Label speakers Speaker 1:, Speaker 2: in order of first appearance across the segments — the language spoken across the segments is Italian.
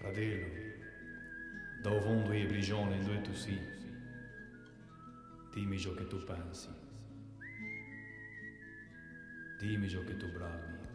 Speaker 1: Fratello, da fondo e prigione dove tu sei, dimmi ciò che tu pensi, dimmi ciò che tu bravi.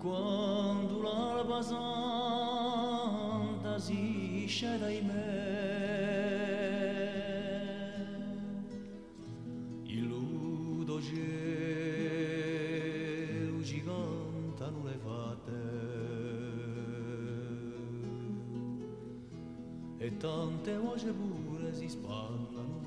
Speaker 2: Quando l'alba santa si in me. Illudo cielo ci cantano le fate e tante voci pure si spannano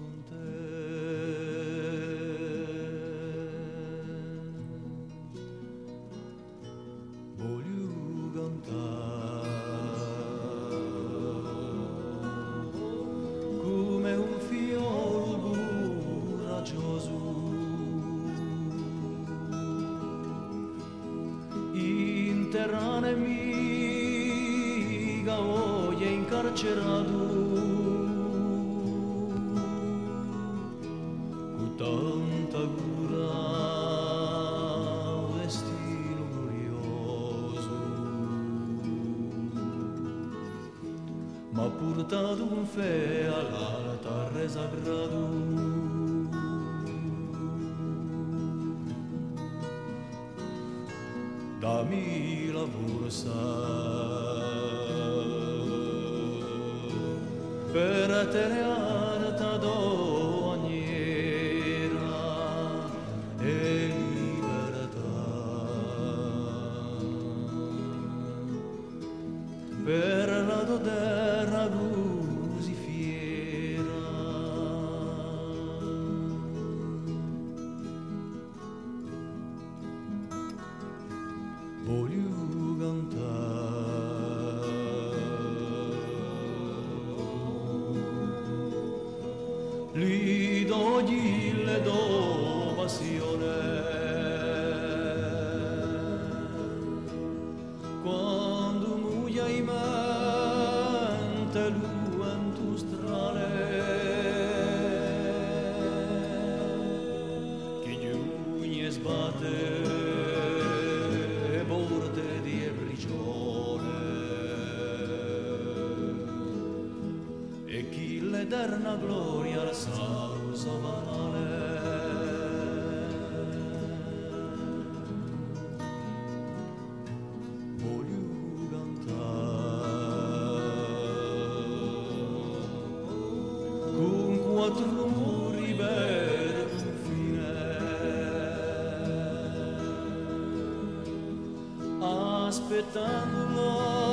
Speaker 2: terra nemica voglia incarcerato con tanta cura un destino glorioso. Ma portato con fe all'altare sagrato dammi la forza per tenere ogni era e libertà. Per la tua voglio cantare. Lido, gille, do, passione, chi l'eterna gloria al per confine aspettando